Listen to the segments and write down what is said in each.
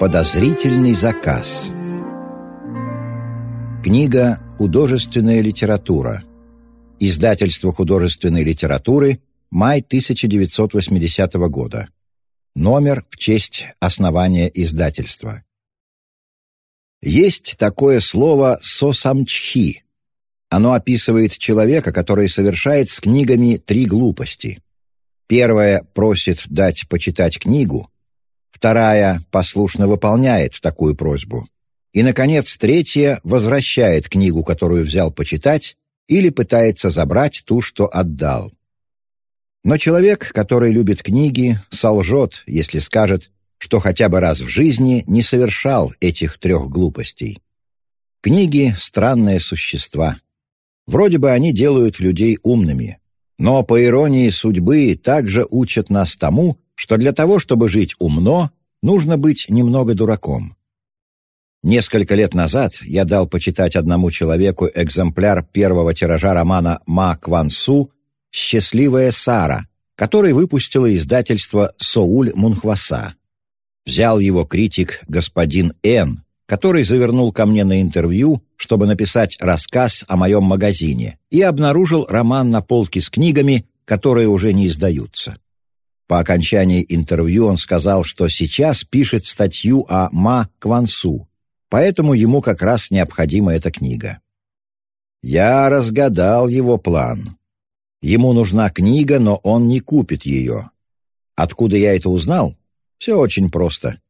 Подозрительный заказ Книга «Художественная литература» Издательство художественной литературы Май 1980 года Номер в честь основания издательства Есть такое слово «сосамчхи». Оно описывает человека, который совершает с книгами три глупости. Первая просит дать почитать книгу, Вторая послушно выполняет такую просьбу. И, наконец, третья возвращает книгу, которую взял почитать, или пытается забрать ту, что отдал. Но человек, который любит книги, солжет, если скажет, что хотя бы раз в жизни не совершал этих трех глупостей. Книги — странные существа. Вроде бы они делают людей умными, но, по иронии судьбы, также учат нас тому, что для того, чтобы жить умно, нужно быть немного дураком. Несколько лет назад я дал почитать одному человеку экземпляр первого тиража романа Ма Кван Су «Счастливая Сара», который выпустило издательство «Соуль Мунхваса». Взял его критик господин Н, который завернул ко мне на интервью, чтобы написать рассказ о моем магазине, и обнаружил роман на полке с книгами, которые уже не издаются. По окончании интервью он сказал, что сейчас пишет статью о Ма Квансу, поэтому ему как раз необходима эта книга. Я разгадал его план. Ему нужна книга, но он не купит ее. Откуда я это узнал? Все очень просто.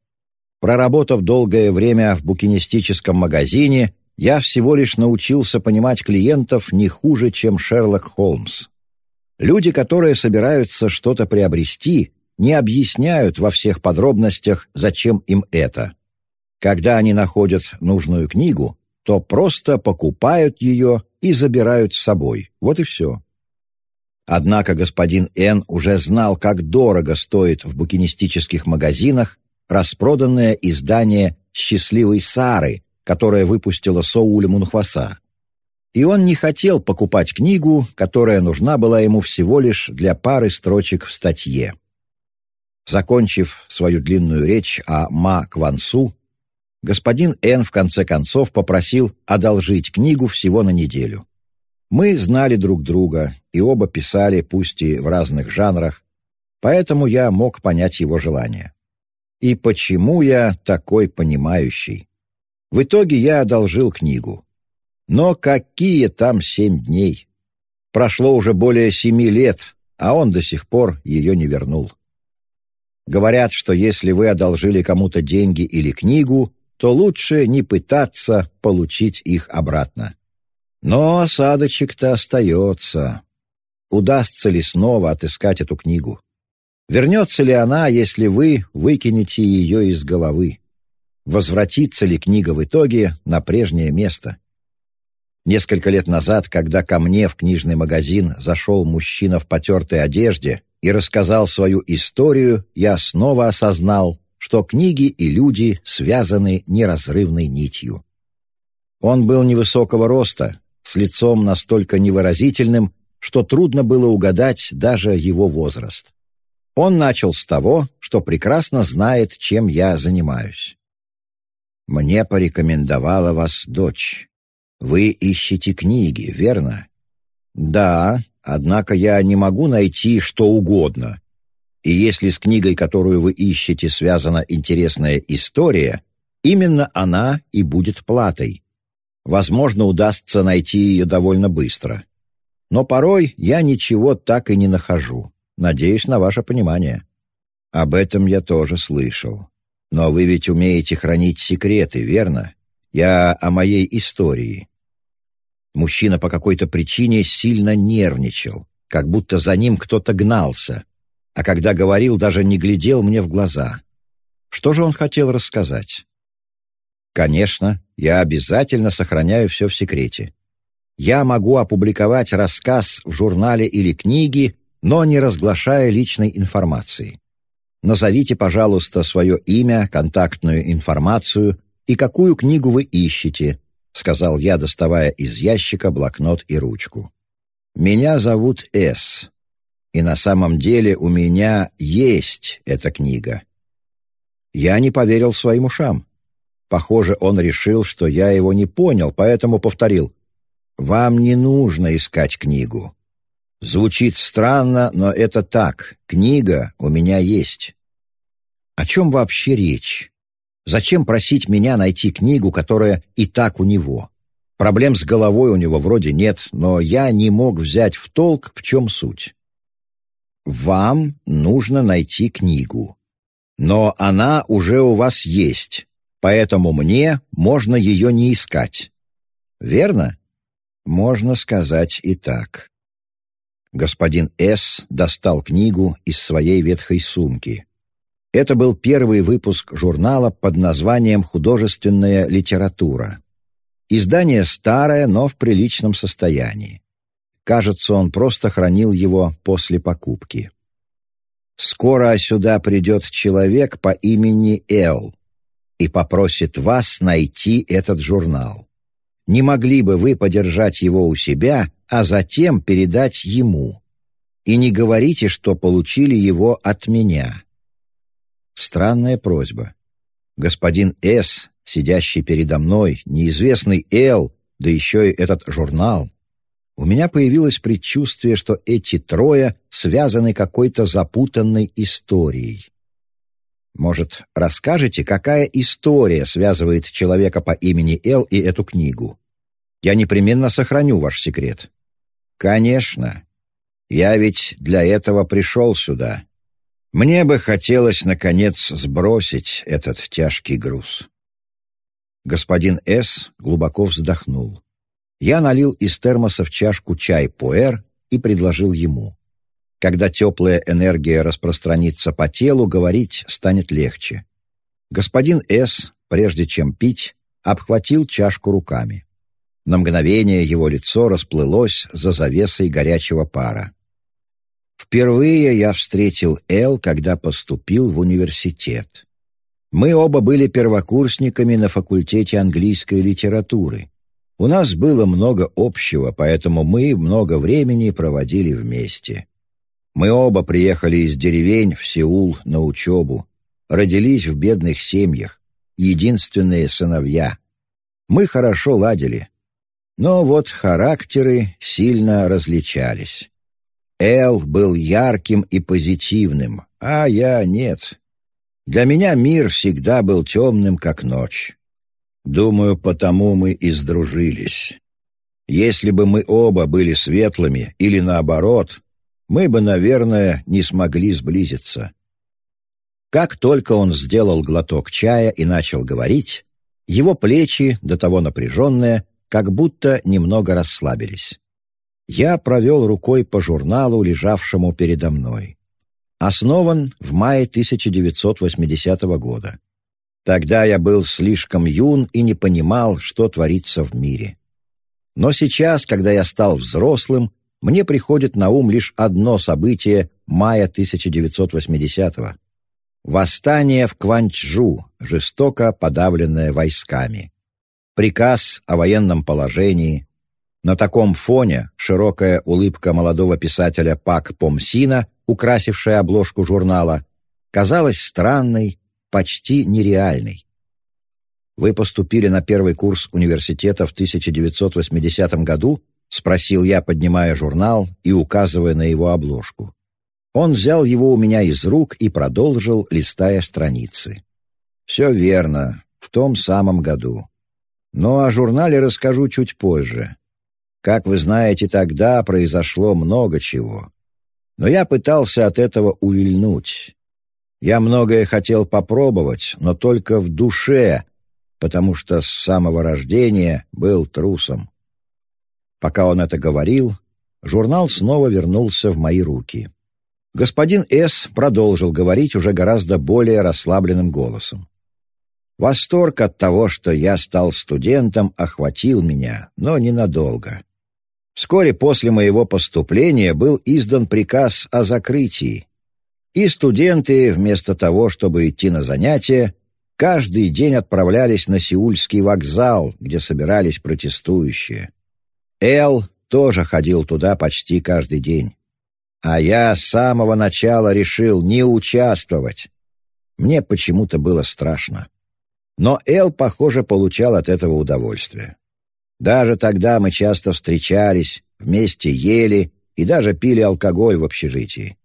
Проработав долгое время в букинистическом магазине, я всего лишь научился понимать клиентов не хуже, чем Шерлок Холмс. Люди, которые собираются что-то приобрести, не объясняют во всех подробностях, зачем им это. Когда они находят нужную книгу, то просто покупают ее и забирают с собой. Вот и все. Однако господин Н уже знал, как дорого стоит в букинистических магазинах распроданное издание «Счастливой Сары», которое выпустила Соуля Мунхваса и он не хотел покупать книгу, которая нужна была ему всего лишь для пары строчек в статье. Закончив свою длинную речь о Ма Квансу, господин Н в конце концов попросил одолжить книгу всего на неделю. Мы знали друг друга и оба писали, пусть и в разных жанрах, поэтому я мог понять его желание. И почему я такой понимающий? В итоге я одолжил книгу. Но какие там семь дней? Прошло уже более семи лет, а он до сих пор ее не вернул. Говорят, что если вы одолжили кому-то деньги или книгу, то лучше не пытаться получить их обратно. Но осадочек-то остается. Удастся ли снова отыскать эту книгу? Вернется ли она, если вы выкинете ее из головы? Возвратится ли книга в итоге на прежнее место? Несколько лет назад, когда ко мне в книжный магазин зашел мужчина в потертой одежде и рассказал свою историю, я снова осознал, что книги и люди связаны неразрывной нитью. Он был невысокого роста, с лицом настолько невыразительным, что трудно было угадать даже его возраст. Он начал с того, что прекрасно знает, чем я занимаюсь. «Мне порекомендовала вас дочь. Вы ищете книги, верно? Да, однако я не могу найти что угодно. И если с книгой, которую вы ищете, связана интересная история, именно она и будет платой. Возможно, удастся найти ее довольно быстро. Но порой я ничего так и не нахожу. Надеюсь на ваше понимание. Об этом я тоже слышал. Но вы ведь умеете хранить секреты, верно? Я о моей истории. Мужчина по какой-то причине сильно нервничал, как будто за ним кто-то гнался, а когда говорил, даже не глядел мне в глаза. Что же он хотел рассказать? Конечно, я обязательно сохраняю все в секрете. Я могу опубликовать рассказ в журнале или книге, но не разглашая личной информации. Назовите, пожалуйста, свое имя, контактную информацию и какую книгу вы ищете, — сказал я, доставая из ящика блокнот и ручку. «Меня зовут С, и на самом деле у меня есть эта книга. Я не поверил своим ушам. Похоже, он решил, что я его не понял, поэтому повторил. «Вам не нужно искать книгу. Звучит странно, но это так. Книга у меня есть». О чем вообще речь? Зачем просить меня найти книгу, которая и так у него? Проблем с головой у него вроде нет, но я не мог взять в толк, в чем суть. Вам нужно найти книгу. Но она уже у вас есть, поэтому мне можно ее не искать. Верно? Можно сказать и так. Господин С. достал книгу из своей ветхой сумки. Это был первый выпуск журнала под названием «Художественная литература». Издание старое, но в приличном состоянии. Кажется, он просто хранил его после покупки. «Скоро сюда придет человек по имени Эл и попросит вас найти этот журнал. Не могли бы вы подержать его у себя, а затем передать ему? И не говорите, что получили его от меня». Странная просьба. Господин С., сидящий передо мной, неизвестный Л., да еще и этот журнал. У меня появилось предчувствие, что эти трое связаны какой-то запутанной историей. Может, расскажете, какая история связывает человека по имени Л и эту книгу? Я непременно сохраню ваш секрет. Конечно. Я ведь для этого пришел сюда. Мне бы хотелось, наконец, сбросить этот тяжкий груз. Господин С. глубоко вздохнул. Я налил из термоса в чашку чай пуэр и предложил ему. Когда теплая энергия распространится по телу, говорить станет легче. Господин С., прежде чем пить, обхватил чашку руками. На мгновение его лицо расплылось за завесой горячего пара. Впервые я встретил Эл, когда поступил в университет. Мы оба были первокурсниками на факультете английской литературы. У нас было много общего, поэтому мы много времени проводили вместе. Мы оба приехали из деревень в Сеул на учебу, родились в бедных семьях, единственные сыновья. Мы хорошо ладили, но вот характеры сильно различались. Эл был ярким и позитивным, а я нет. Для меня мир всегда был темным, как ночь. Думаю, потому мы и сдружились. Если бы мы оба были светлыми или наоборот, мы бы, наверное, не смогли сблизиться. Как только он сделал глоток чая и начал говорить, его плечи, до того напряженные, как будто немного расслабились я провел рукой по журналу, лежавшему передо мной. Основан в мае 1980 года. Тогда я был слишком юн и не понимал, что творится в мире. Но сейчас, когда я стал взрослым, мне приходит на ум лишь одно событие мая 1980-го. Восстание в Кванчжу, жестоко подавленное войсками. Приказ о военном положении, на таком фоне широкая улыбка молодого писателя Пак Помсина, украсившая обложку журнала, казалась странной, почти нереальной. «Вы поступили на первый курс университета в 1980 году?» — спросил я, поднимая журнал и указывая на его обложку. Он взял его у меня из рук и продолжил, листая страницы. «Все верно, в том самом году. Но о журнале расскажу чуть позже. Как вы знаете, тогда произошло много чего. Но я пытался от этого увильнуть. Я многое хотел попробовать, но только в душе, потому что с самого рождения был трусом. Пока он это говорил, журнал снова вернулся в мои руки. Господин С. продолжил говорить уже гораздо более расслабленным голосом. Восторг от того, что я стал студентом, охватил меня, но ненадолго. Вскоре после моего поступления был издан приказ о закрытии, и студенты, вместо того, чтобы идти на занятия, каждый день отправлялись на Сеульский вокзал, где собирались протестующие. Эл тоже ходил туда почти каждый день. А я с самого начала решил не участвовать. мне почему-то было страшно. Но Эл, похоже, получал от этого удовольствие. Даже тогда мы часто встречались, вместе ели и даже пили алкоголь в общежитии.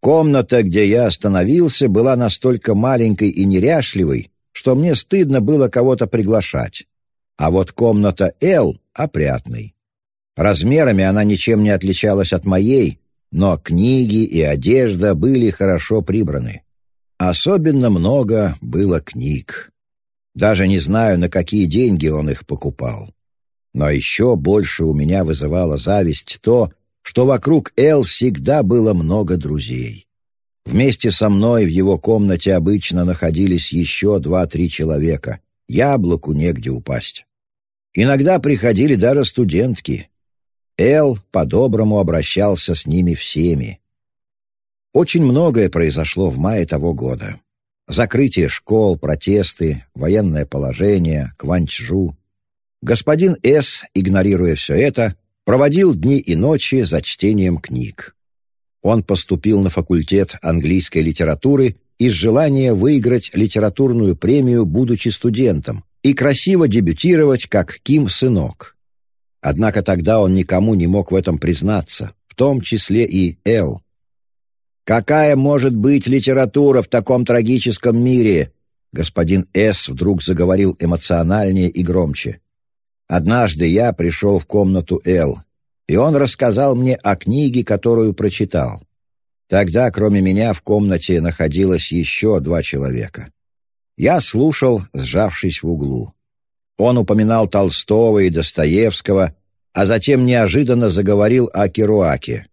Комната, где я остановился, была настолько маленькой и неряшливой, что мне стыдно было кого-то приглашать. А вот комната Эл — опрятной. Размерами она ничем не отличалась от моей, но книги и одежда были хорошо прибраны. Особенно много было книг. Даже не знаю, на какие деньги он их покупал. Но еще больше у меня вызывало зависть то, что вокруг Эл всегда было много друзей. Вместе со мной в его комнате обычно находились еще два-три человека. Яблоку негде упасть. Иногда приходили даже студентки. Эл по-доброму обращался с ними всеми. Очень многое произошло в мае того года. Закрытие школ, протесты, военное положение, Кванчжу. Господин С, игнорируя все это, проводил дни и ночи за чтением книг. Он поступил на факультет английской литературы из желания выиграть литературную премию, будучи студентом, и красиво дебютировать как Ким-сынок. Однако тогда он никому не мог в этом признаться, в том числе и Эл. «Какая может быть литература в таком трагическом мире?» Господин С. вдруг заговорил эмоциональнее и громче. Однажды я пришел в комнату Эл, и он рассказал мне о книге, которую прочитал. Тогда, кроме меня, в комнате находилось еще два человека. Я слушал, сжавшись в углу. Он упоминал Толстого и Достоевского, а затем неожиданно заговорил о Керуаке.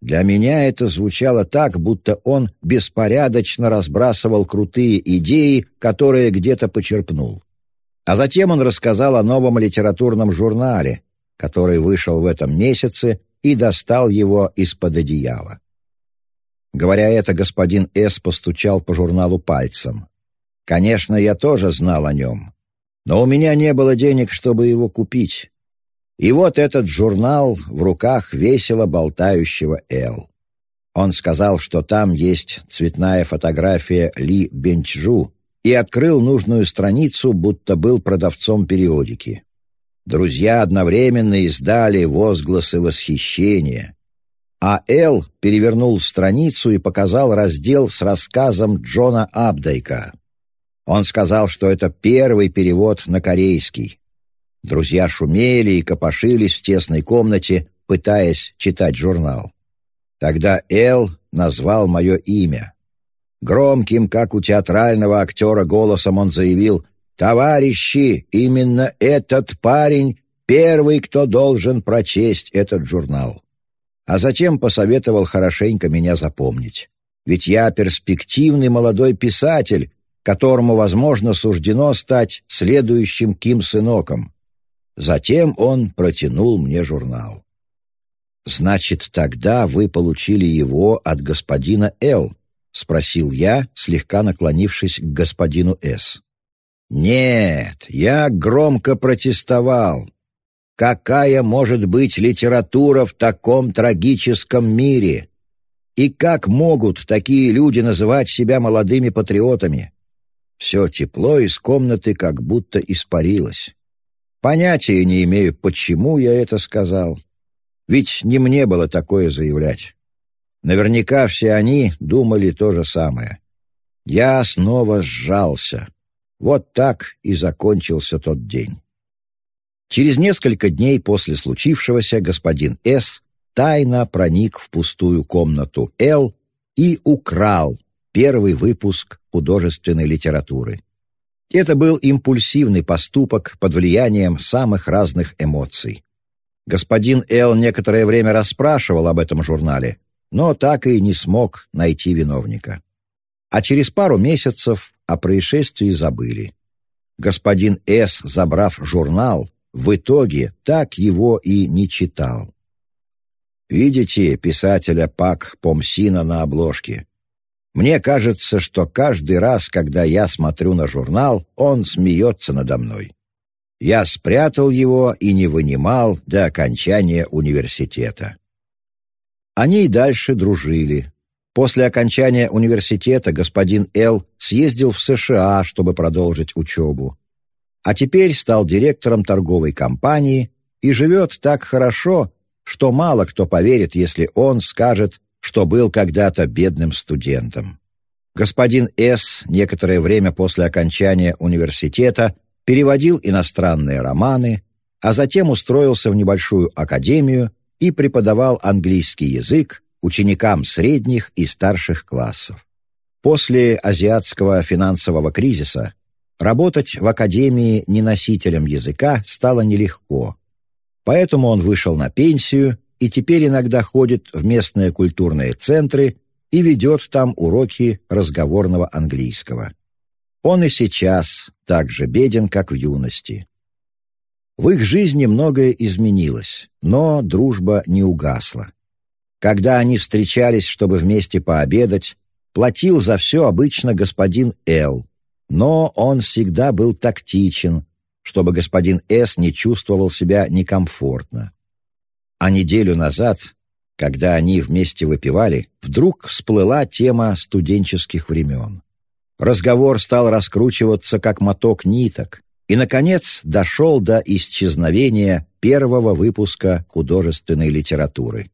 Для меня это звучало так, будто он беспорядочно разбрасывал крутые идеи, которые где-то почерпнул. А затем он рассказал о новом литературном журнале, который вышел в этом месяце, и достал его из-под одеяла. Говоря это, господин С. постучал по журналу пальцем. Конечно, я тоже знал о нем, но у меня не было денег, чтобы его купить. И вот этот журнал в руках весело болтающего Эл. Он сказал, что там есть цветная фотография Ли Бенчжу, и открыл нужную страницу, будто был продавцом периодики. Друзья одновременно издали возгласы восхищения. А Эл перевернул страницу и показал раздел с рассказом Джона Абдайка. Он сказал, что это первый перевод на корейский. Друзья шумели и копошились в тесной комнате, пытаясь читать журнал. Тогда Эл назвал мое имя. Громким, как у театрального актера, голосом он заявил «Товарищи, именно этот парень первый, кто должен прочесть этот журнал». А затем посоветовал хорошенько меня запомнить. Ведь я перспективный молодой писатель, которому, возможно, суждено стать следующим Ким-сыноком. Затем он протянул мне журнал. «Значит, тогда вы получили его от господина Л», — спросил я, слегка наклонившись к господину С. «Нет, я громко протестовал. Какая может быть литература в таком трагическом мире? И как могут такие люди называть себя молодыми патриотами? Все тепло из комнаты как будто испарилось. Понятия не имею, почему я это сказал. Ведь не мне было такое заявлять. Наверняка все они думали то же самое. Я снова сжался. Вот так и закончился тот день. Через несколько дней после случившегося господин С. тайно проник в пустую комнату Л и украл первый выпуск художественной литературы. Это был импульсивный поступок под влиянием самых разных эмоций. Господин Л. некоторое время расспрашивал об этом журнале, но так и не смог найти виновника. А через пару месяцев о происшествии забыли. Господин С., забрав журнал, в итоге так его и не читал. Видите писателя Пак Помсина на обложке? Мне кажется, что каждый раз, когда я смотрю на журнал, он смеется надо мной. Я спрятал его и не вынимал до окончания университета. Они и дальше дружили. После окончания университета господин Л. съездил в США, чтобы продолжить учебу. А теперь стал директором торговой компании и живет так хорошо, что мало кто поверит, если он скажет, что был когда-то бедным студентом. Господин С. некоторое время после окончания университета переводил иностранные романы, а затем устроился в небольшую академию и преподавал английский язык ученикам средних и старших классов. После азиатского финансового кризиса работать в академии неносителем языка стало нелегко. Поэтому он вышел на пенсию и теперь иногда ходит в местные культурные центры и ведет там уроки разговорного английского. Он и сейчас так же беден, как в юности. В их жизни многое изменилось, но дружба не угасла. Когда они встречались, чтобы вместе пообедать, платил за все обычно господин Л, но он всегда был тактичен, чтобы господин С не чувствовал себя некомфортно. А неделю назад, когда они вместе выпивали, вдруг всплыла тема студенческих времен. Разговор стал раскручиваться, как моток ниток, и, наконец, дошел до исчезновения первого выпуска художественной литературы.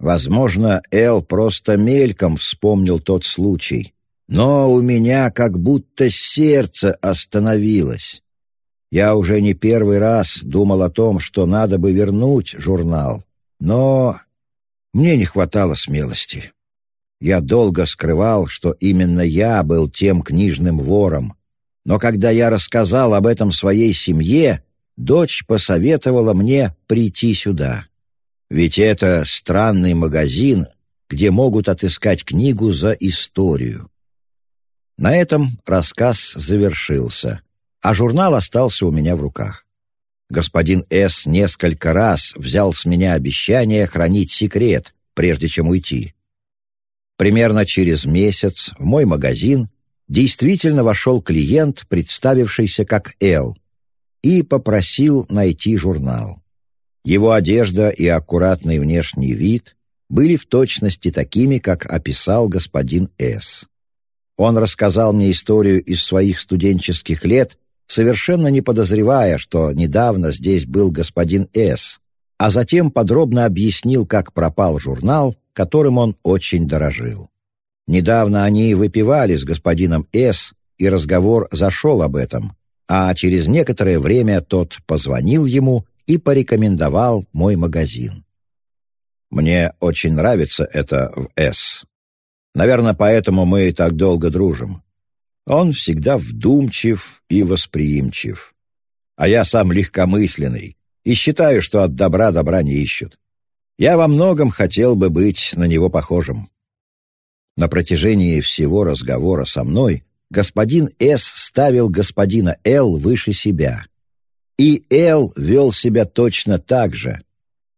Возможно, Эл просто мельком вспомнил тот случай, но у меня как будто сердце остановилось. Я уже не первый раз думал о том, что надо бы вернуть журнал, но мне не хватало смелости. Я долго скрывал, что именно я был тем книжным вором, но когда я рассказал об этом своей семье, дочь посоветовала мне прийти сюда. Ведь это странный магазин, где могут отыскать книгу за историю. На этом рассказ завершился, а журнал остался у меня в руках. Господин С. несколько раз взял с меня обещание хранить секрет, прежде чем уйти. Примерно через месяц в мой магазин действительно вошел клиент, представившийся как Эл, и попросил найти журнал. Его одежда и аккуратный внешний вид были в точности такими, как описал господин С. Он рассказал мне историю из своих студенческих лет, совершенно не подозревая, что недавно здесь был господин С., а затем подробно объяснил, как пропал журнал, которым он очень дорожил. Недавно они выпивали с господином С., и разговор зашел об этом, а через некоторое время тот позвонил ему и порекомендовал мой магазин. Мне очень нравится это в «С». Наверное, поэтому мы и так долго дружим. Он всегда вдумчив и восприимчив. А я сам легкомысленный и считаю, что от добра добра не ищут. Я во многом хотел бы быть на него похожим. На протяжении всего разговора со мной господин С. ставил господина Л. выше себя. И Л. вел себя точно так же.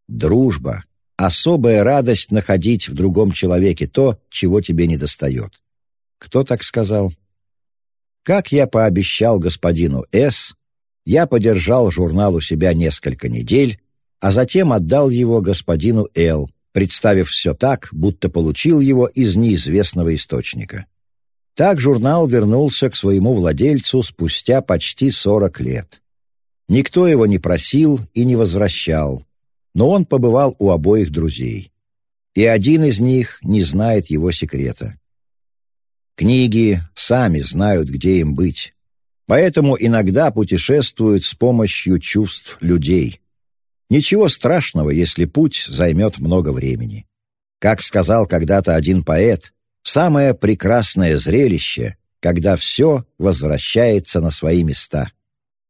Дружба — особая радость находить в другом человеке то, чего тебе недостает. Кто так сказал? Как я пообещал господину С., я подержал журнал у себя несколько недель, а затем отдал его господину Л., представив все так, будто получил его из неизвестного источника. Так журнал вернулся к своему владельцу спустя почти сорок лет. Никто его не просил и не возвращал, но он побывал у обоих друзей. И один из них не знает его секрета. Книги сами знают, где им быть, поэтому иногда путешествуют с помощью чувств людей. Ничего страшного, если путь займет много времени. Как сказал когда-то один поэт, самое прекрасное зрелище, когда все возвращается на свои места.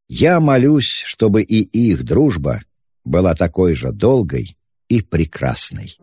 Я молюсь, чтобы и их дружба была такой же долгой и прекрасной.